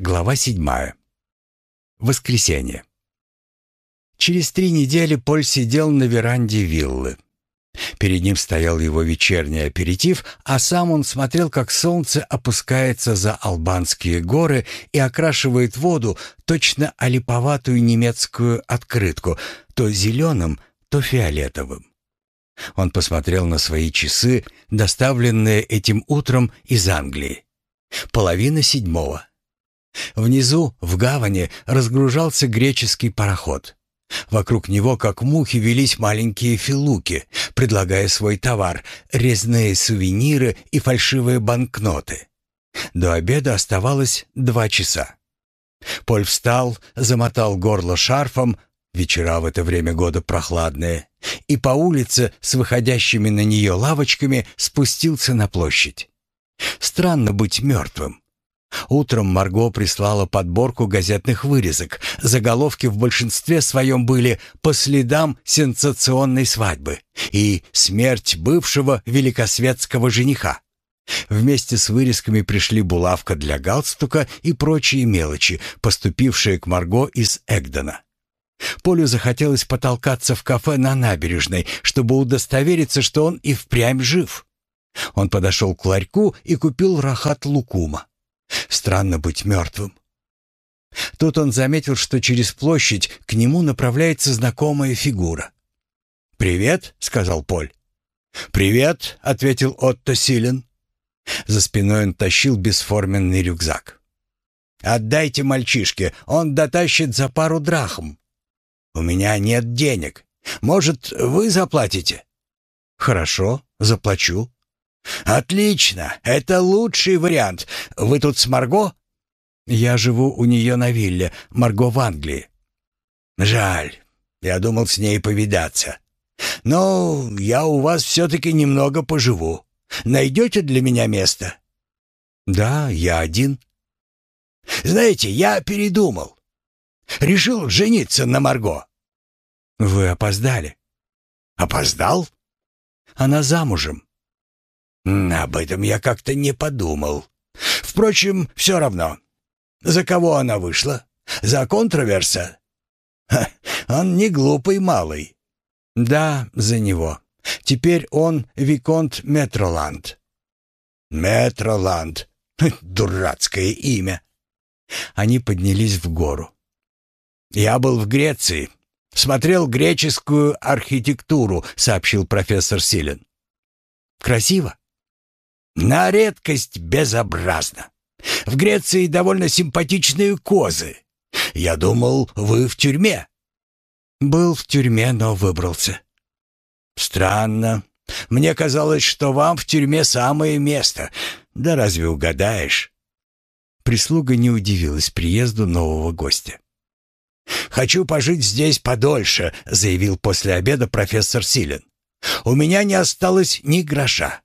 Глава седьмая. Воскресенье. Через три недели Поль сидел на веранде виллы. Перед ним стоял его вечерний аперитив, а сам он смотрел, как солнце опускается за албанские горы и окрашивает воду, точно олиповатую немецкую открытку, то зеленым, то фиолетовым. Он посмотрел на свои часы, доставленные этим утром из Англии. Половина седьмого. Внизу, в гавани, разгружался греческий пароход. Вокруг него, как мухи, велись маленькие филуки, предлагая свой товар, резные сувениры и фальшивые банкноты. До обеда оставалось два часа. Поль встал, замотал горло шарфом, вечера в это время года прохладные, и по улице с выходящими на нее лавочками спустился на площадь. Странно быть мертвым. Утром Марго прислала подборку газетных вырезок. Заголовки в большинстве своем были «По следам сенсационной свадьбы» и «Смерть бывшего великосветского жениха». Вместе с вырезками пришли булавка для галстука и прочие мелочи, поступившие к Марго из Эгдена. Полю захотелось потолкаться в кафе на набережной, чтобы удостовериться, что он и впрямь жив. Он подошел к ларьку и купил рахат лукума. Странно быть мертвым. Тут он заметил, что через площадь к нему направляется знакомая фигура. «Привет», — сказал Поль. «Привет», — ответил Отто Силен. За спиной он тащил бесформенный рюкзак. «Отдайте мальчишке, он дотащит за пару драхм». «У меня нет денег. Может, вы заплатите?» «Хорошо, заплачу». «Отлично! Это лучший вариант. Вы тут с Марго?» «Я живу у нее на вилле. Марго в Англии». «Жаль. Я думал с ней повидаться. Но я у вас все-таки немного поживу. Найдете для меня место?» «Да, я один». «Знаете, я передумал. Решил жениться на Марго». «Вы опоздали». «Опоздал?» «Она замужем». «Об этом я как-то не подумал. Впрочем, все равно. За кого она вышла? За контроверса? Ха, он не глупый малый». «Да, за него. Теперь он Виконт Метроланд». «Метроланд. Дурацкое имя». Они поднялись в гору. «Я был в Греции. Смотрел греческую архитектуру», — сообщил профессор Силен. «Красиво?» На редкость безобразно. В Греции довольно симпатичные козы. Я думал, вы в тюрьме. Был в тюрьме, но выбрался. Странно. Мне казалось, что вам в тюрьме самое место. Да разве угадаешь? Прислуга не удивилась приезду нового гостя. «Хочу пожить здесь подольше», — заявил после обеда профессор Силен. «У меня не осталось ни гроша.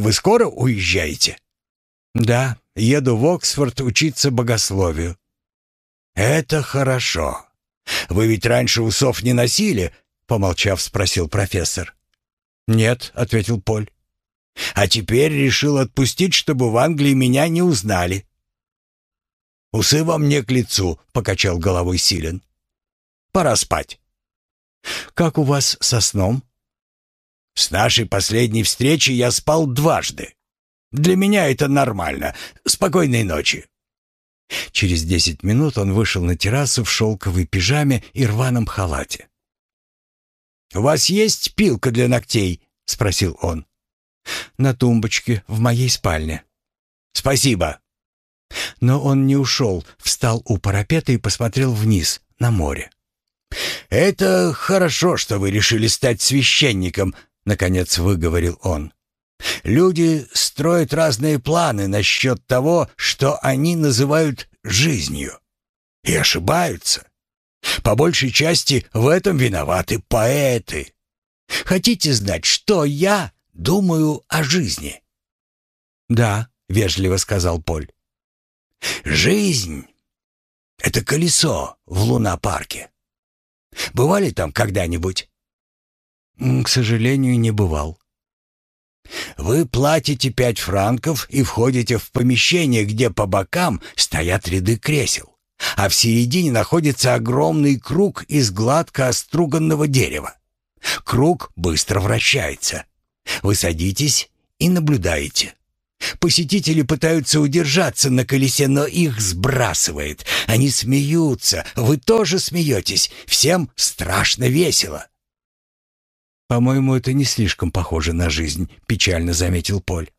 Вы скоро уезжаете?» «Да, еду в Оксфорд учиться богословию». «Это хорошо. Вы ведь раньше усов не носили?» Помолчав, спросил профессор. «Нет», — ответил Поль. «А теперь решил отпустить, чтобы в Англии меня не узнали». «Усы вам не к лицу», — покачал головой Силен. «Пора спать». «Как у вас со сном?» С нашей последней встречи я спал дважды. Для меня это нормально. Спокойной ночи. Через десять минут он вышел на террасу в шелковой пижаме и рваном халате. «У вас есть пилка для ногтей?» — спросил он. «На тумбочке в моей спальне». «Спасибо». Но он не ушел, встал у парапета и посмотрел вниз, на море. «Это хорошо, что вы решили стать священником», наконец выговорил он. Люди строят разные планы насчет того, что они называют жизнью. И ошибаются. По большей части в этом виноваты поэты. Хотите знать, что я думаю о жизни? Да, вежливо сказал Поль. Жизнь — это колесо в лунопарке. Бывали там когда-нибудь? К сожалению, не бывал. Вы платите пять франков и входите в помещение, где по бокам стоят ряды кресел, а в середине находится огромный круг из гладко оструганного дерева. Круг быстро вращается. Вы садитесь и наблюдаете. Посетители пытаются удержаться на колесе, но их сбрасывает. Они смеются, вы тоже смеетесь. Всем страшно весело. «По-моему, это не слишком похоже на жизнь», — печально заметил Поль.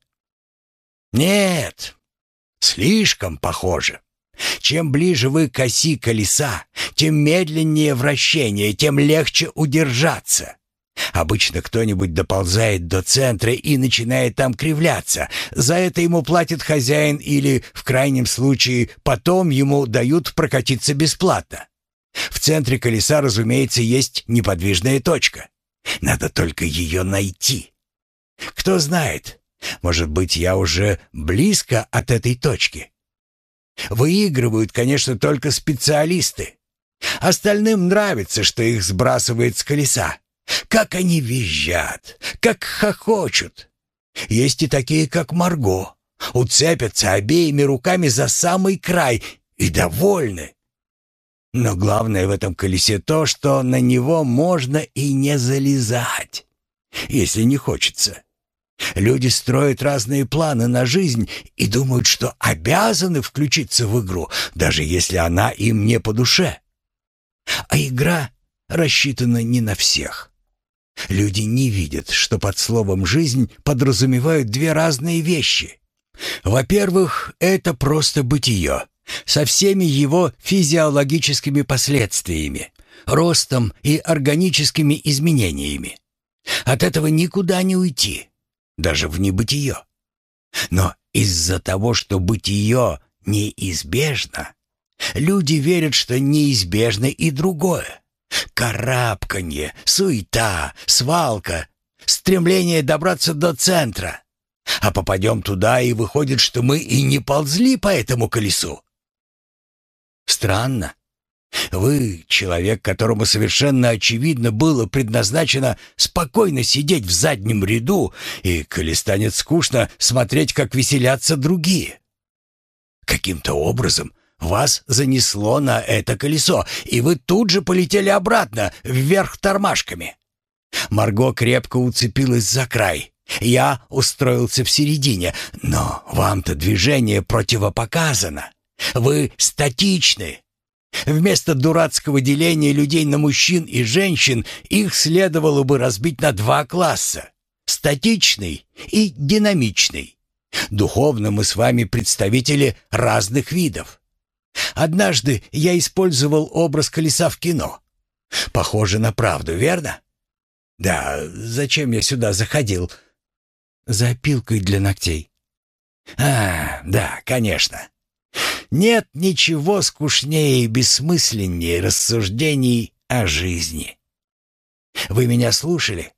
«Нет, слишком похоже. Чем ближе вы к оси колеса, тем медленнее вращение, тем легче удержаться. Обычно кто-нибудь доползает до центра и начинает там кривляться. За это ему платит хозяин или, в крайнем случае, потом ему дают прокатиться бесплатно. В центре колеса, разумеется, есть неподвижная точка. Надо только ее найти. Кто знает, может быть, я уже близко от этой точки. Выигрывают, конечно, только специалисты. Остальным нравится, что их сбрасывает с колеса. Как они визжат, как хохочут. Есть и такие, как Марго. Уцепятся обеими руками за самый край и довольны. Но главное в этом колесе то, что на него можно и не залезать, если не хочется. Люди строят разные планы на жизнь и думают, что обязаны включиться в игру, даже если она им не по душе. А игра рассчитана не на всех. Люди не видят, что под словом «жизнь» подразумевают две разные вещи. Во-первых, это просто бытие, со всеми его физиологическими последствиями, ростом и органическими изменениями. От этого никуда не уйти, даже в небытие. Но из-за того, что бытие неизбежно, люди верят, что неизбежно и другое. Карабканье, суета, свалка, стремление добраться до центра. А попадем туда, и выходит, что мы и не ползли по этому колесу. Странно. Вы, человек, которому совершенно очевидно было предназначено спокойно сидеть в заднем ряду, и, коли станет скучно, смотреть, как веселятся другие. Каким-то образом вас занесло на это колесо, и вы тут же полетели обратно, вверх тормашками. Марго крепко уцепилась за край. Я устроился в середине, но вам-то движение противопоказано. Вы статичны. Вместо дурацкого деления людей на мужчин и женщин их следовало бы разбить на два класса — статичный и динамичный. Духовно мы с вами представители разных видов. Однажды я использовал образ колеса в кино. Похоже на правду, верно? Да, зачем я сюда заходил? За опилкой для ногтей. А, да, конечно. Нет ничего скучнее и бессмысленнее рассуждений о жизни. Вы меня слушали?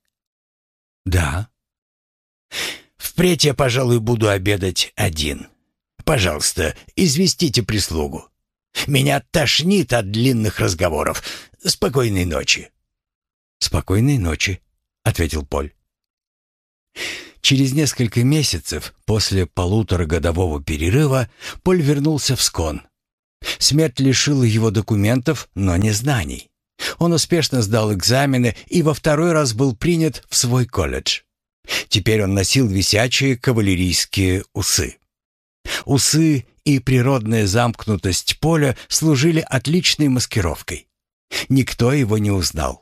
Да. Впредь я, пожалуй, буду обедать один. Пожалуйста, известите прислугу. Меня тошнит от длинных разговоров. Спокойной ночи». «Спокойной ночи», — ответил Поль. Через несколько месяцев после полуторагодового перерыва Поль вернулся в Скон. Смерть лишила его документов, но не знаний. Он успешно сдал экзамены и во второй раз был принят в свой колледж. Теперь он носил висячие кавалерийские усы. Усы и природная замкнутость поля служили отличной маскировкой. Никто его не узнал.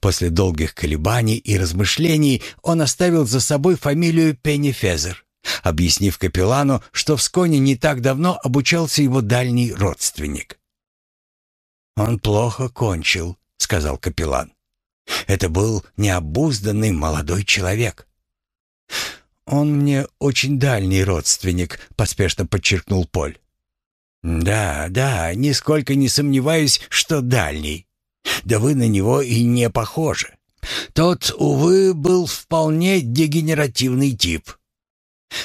После долгих колебаний и размышлений он оставил за собой фамилию Пеннифезер, объяснив капеллану, что в Сконе не так давно обучался его дальний родственник. «Он плохо кончил», — сказал капеллан. «Это был необузданный молодой человек. «Он мне очень дальний родственник», — поспешно подчеркнул Поль. «Да, да, нисколько не сомневаюсь, что дальний. Да вы на него и не похожи. Тот, увы, был вполне дегенеративный тип».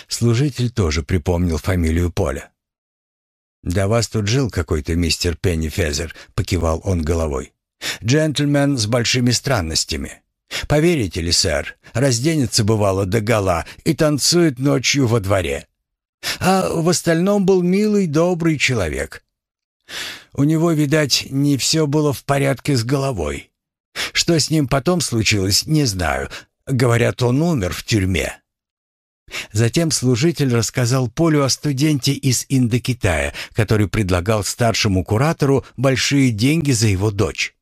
Служитель тоже припомнил фамилию Поля. «Да вас тут жил какой-то мистер Пеннифезер», — покивал он головой. «Джентльмен с большими странностями. Поверите ли, сэр, разденется бывало до гола и танцует ночью во дворе. А в остальном был милый, добрый человек. У него, видать, не все было в порядке с головой. Что с ним потом случилось, не знаю. Говорят, он умер в тюрьме. Затем служитель рассказал Полю о студенте из Индокитая, который предлагал старшему куратору большие деньги за его дочь.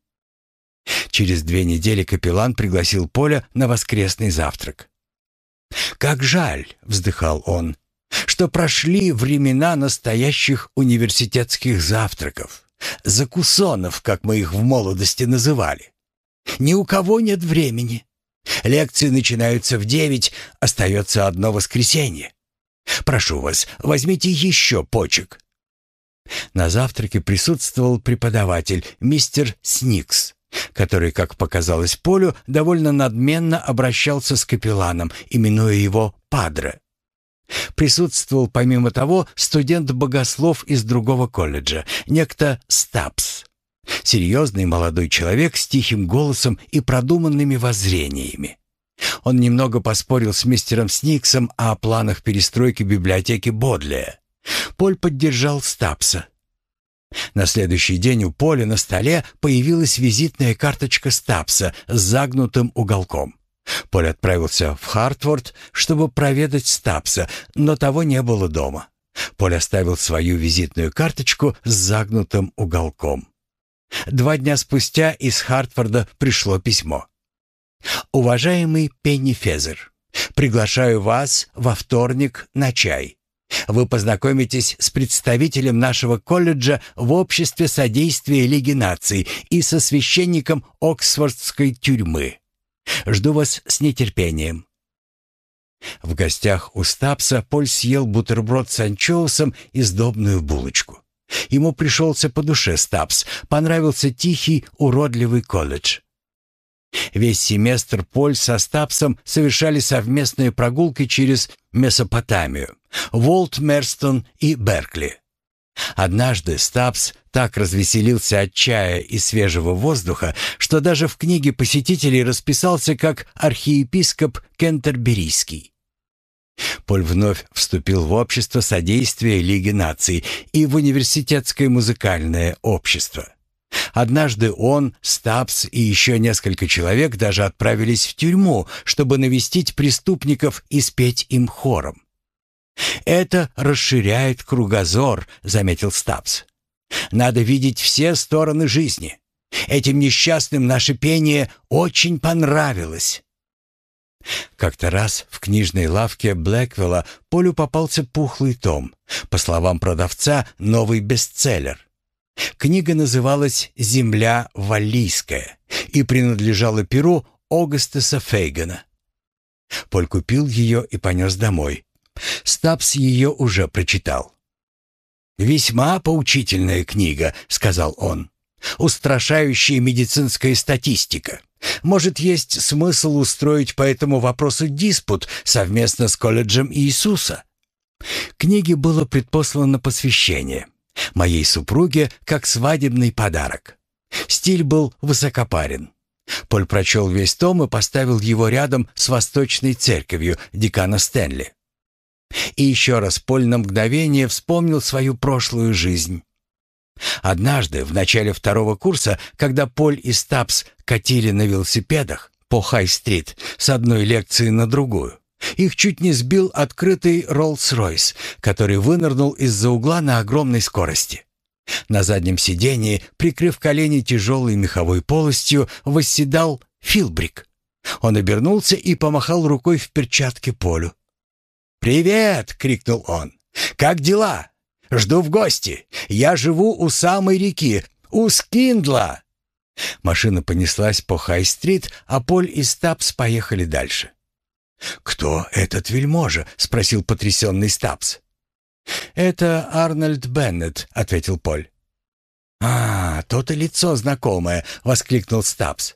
Через две недели капеллан пригласил Поля на воскресный завтрак. «Как жаль», — вздыхал он, — «что прошли времена настоящих университетских завтраков, закусонов, как мы их в молодости называли. Ни у кого нет времени. Лекции начинаются в девять, остается одно воскресенье. Прошу вас, возьмите еще почек». На завтраке присутствовал преподаватель, мистер Сникс, который, как показалось Полю, довольно надменно обращался с капелланом, именуя его «падре». Присутствовал, помимо того, студент-богослов из другого колледжа, некто Стапс. Серьезный молодой человек с тихим голосом и продуманными воззрениями. Он немного поспорил с мистером Сниксом о планах перестройки библиотеки Бодлия. Поль поддержал Стапса. На следующий день у Поля на столе появилась визитная карточка Стапса с загнутым уголком. Поль отправился в Хартфорд, чтобы проведать Стапса, но того не было дома. Поль оставил свою визитную карточку с загнутым уголком. Два дня спустя из Хартфорда пришло письмо. «Уважаемый Пенни Фезер, приглашаю вас во вторник на чай. Вы познакомитесь с представителем нашего колледжа в обществе содействия Лиги наций и со священником Оксфордской тюрьмы. Жду вас с нетерпением». В гостях у Стапса Поль съел бутерброд с анчоусом и сдобную булочку. Ему пришелся по душе Стапс, понравился тихий, уродливый колледж. Весь семестр Поль со Стапсом совершали совместные прогулки через Месопотамию, Волт, Мерстон и Беркли. Однажды Стапс так развеселился от чая и свежего воздуха, что даже в книге посетителей расписался как архиепископ Кентерберийский. Поль вновь вступил в общество содействия Лиги наций и в университетское музыкальное общество. Однажды он, Стабс и еще несколько человек даже отправились в тюрьму, чтобы навестить преступников и спеть им хором. «Это расширяет кругозор», — заметил Стабс. «Надо видеть все стороны жизни. Этим несчастным наше пение очень понравилось». Как-то раз в книжной лавке Блэквелла Полю попался пухлый том. По словам продавца, новый бестселлер. Книга называлась «Земля Валлийская» и принадлежала перу Огастеса Фейгана. Поль купил ее и понес домой. Стабс ее уже прочитал. «Весьма поучительная книга», — сказал он. «Устрашающая медицинская статистика. Может, есть смысл устроить по этому вопросу диспут совместно с колледжем Иисуса? Книге было предпослано посвящение. Моей супруге как свадебный подарок. Стиль был высокопарен. Поль прочел весь том и поставил его рядом с Восточной церковью декана Стэнли. И еще раз Поль на мгновение вспомнил свою прошлую жизнь. Однажды, в начале второго курса, когда Поль и Стапс катили на велосипедах по Хай-стрит с одной лекции на другую, их чуть не сбил открытый Роллс-Ройс, который вынырнул из-за угла на огромной скорости. На заднем сидении, прикрыв колени тяжелой меховой полостью, восседал Филбрик. Он обернулся и помахал рукой в перчатке Полю. «Привет!» — крикнул он. «Как дела? Жду в гости. Я живу у самой реки, у Скиндла». Машина понеслась по Хай-стрит, а Поль и Стапс поехали дальше. «Кто этот вельможа?» — спросил потрясенный Стапс. «Это Арнольд Беннет», — ответил Поль. «А, то-то лицо знакомое!» — воскликнул Стапс.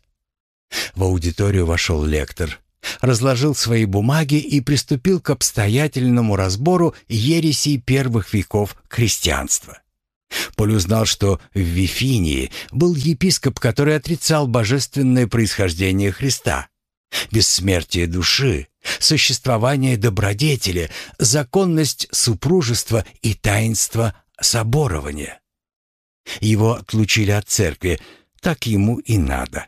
В аудиторию вошел лектор разложил свои бумаги и приступил к обстоятельному разбору ересей первых веков христианства. Поль узнал, что в Вифинии был епископ, который отрицал божественное происхождение Христа. Бессмертие души, существование добродетели, законность супружества и таинство соборования. Его отлучили от церкви, так ему и надо.